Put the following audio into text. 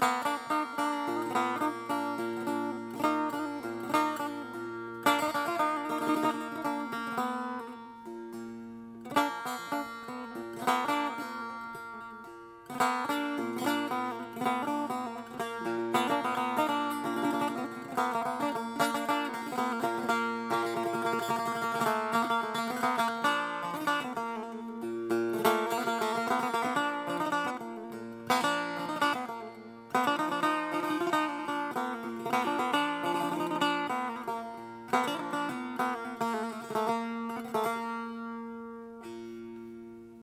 Bye.